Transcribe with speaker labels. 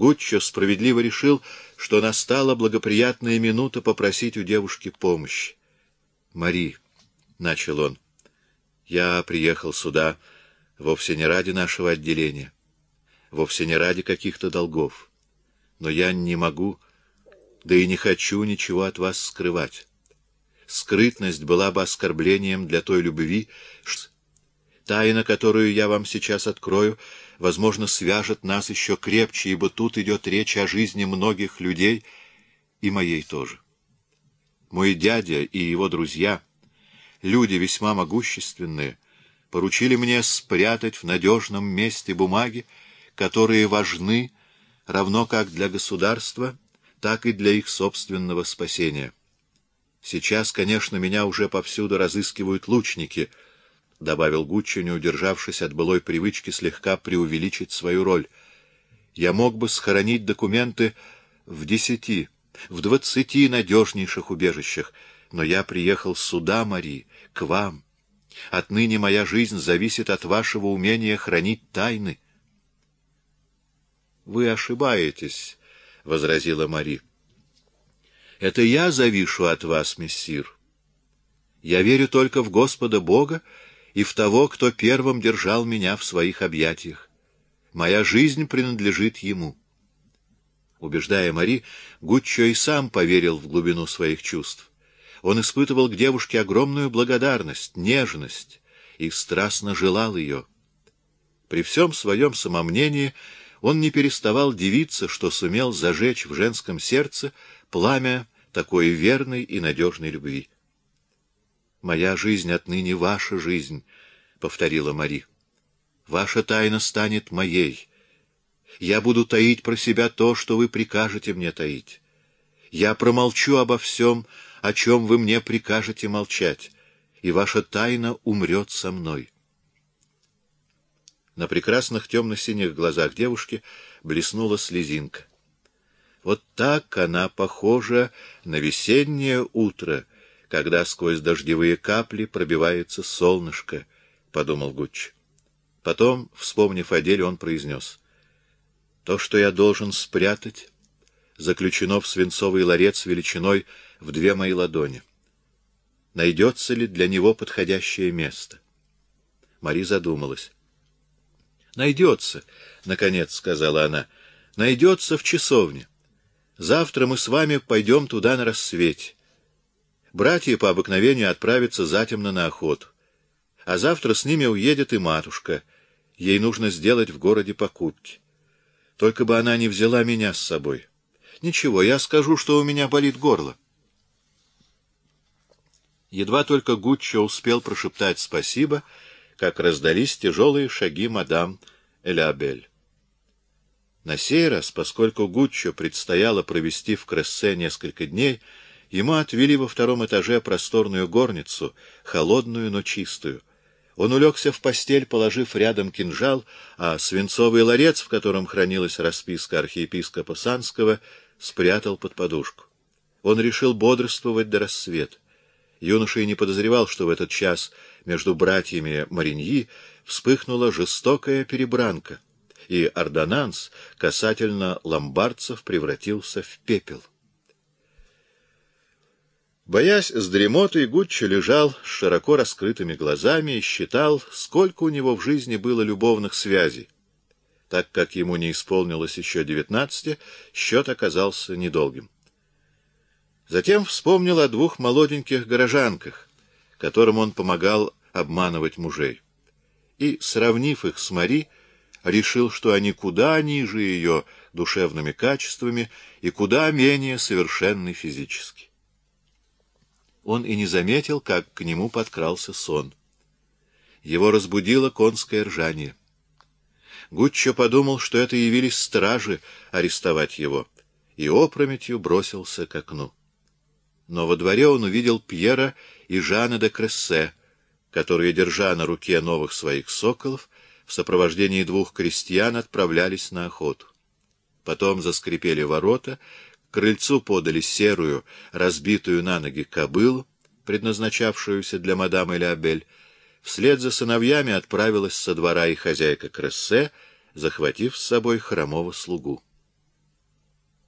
Speaker 1: Гуччо справедливо решил, что настала благоприятная минута попросить у девушки помощи. — Мари, — начал он, — я приехал сюда вовсе не ради нашего отделения, вовсе не ради каких-то долгов, но я не могу, да и не хочу ничего от вас скрывать. Скрытность была бы оскорблением для той любви, что Тайна, которую я вам сейчас открою, возможно, свяжет нас еще крепче, ибо тут идет речь о жизни многих людей и моей тоже. Мой дядя и его друзья, люди весьма могущественные, поручили мне спрятать в надежном месте бумаги, которые важны, равно как для государства, так и для их собственного спасения. Сейчас, конечно, меня уже повсюду разыскивают лучники —— добавил Гуччо, не удержавшись от былой привычки слегка преувеличить свою роль. — Я мог бы схоронить документы в десяти, в двадцати надежнейших убежищах, но я приехал сюда, Мари, к вам. Отныне моя жизнь зависит от вашего умения хранить тайны. — Вы ошибаетесь, — возразила Мари. — Это я завишу от вас, мессир. Я верю только в Господа Бога, и в того, кто первым держал меня в своих объятиях. Моя жизнь принадлежит ему. Убеждая Мари, Гуччо и сам поверил в глубину своих чувств. Он испытывал к девушке огромную благодарность, нежность и страстно желал ее. При всем своем самомнении он не переставал дивиться, что сумел зажечь в женском сердце пламя такой верной и надежной любви. «Моя жизнь отныне ваша жизнь», — повторила Мари. «Ваша тайна станет моей. Я буду таить про себя то, что вы прикажете мне таить. Я промолчу обо всем, о чем вы мне прикажете молчать, и ваша тайна умрет со мной». На прекрасных темно-синих глазах девушки блеснула слезинка. Вот так она похожа на весеннее утро — когда сквозь дождевые капли пробивается солнышко, — подумал Гуч. Потом, вспомнив о деле, он произнес. — То, что я должен спрятать, заключено в свинцовый ларец величиной в две мои ладони. Найдется ли для него подходящее место? Мари задумалась. — Найдется, — наконец сказала она. — Найдется в часовне. Завтра мы с вами пойдем туда на рассвете. Братья по обыкновению отправятся затемно на охоту. А завтра с ними уедет и матушка. Ей нужно сделать в городе покупки. Только бы она не взяла меня с собой. Ничего, я скажу, что у меня болит горло. Едва только Гуччо успел прошептать спасибо, как раздались тяжелые шаги мадам Элябель. На сей раз, поскольку Гуччо предстояло провести в Крессе несколько дней, Ему отвели во втором этаже просторную горницу, холодную, но чистую. Он улегся в постель, положив рядом кинжал, а свинцовый ларец, в котором хранилась расписка архиепископа Санского, спрятал под подушку. Он решил бодрствовать до рассвета. Юноша и не подозревал, что в этот час между братьями Мариньи вспыхнула жестокая перебранка, и ордонанс касательно ломбардцев превратился в пепел. Боясь с дремотой, Гуччо лежал с широко раскрытыми глазами и считал, сколько у него в жизни было любовных связей. Так как ему не исполнилось еще девятнадцати, счет оказался недолгим. Затем вспомнил о двух молоденьких горожанках, которым он помогал обманывать мужей. И, сравнив их с Мари, решил, что они куда ниже ее душевными качествами и куда менее совершенны физически он и не заметил, как к нему подкрался сон. Его разбудило конское ржание. Гуччо подумал, что это явились стражи арестовать его, и опрометью бросился к окну. Но во дворе он увидел Пьера и Жана де Крессе, которые, держа на руке новых своих соколов, в сопровождении двух крестьян отправлялись на охоту. Потом заскрипели ворота, крыльцу подали серую, разбитую на ноги кобылу, предназначавшуюся для мадам Элябель. Вслед за сыновьями отправилась со двора и хозяйка Крессе, захватив с собой хромого слугу.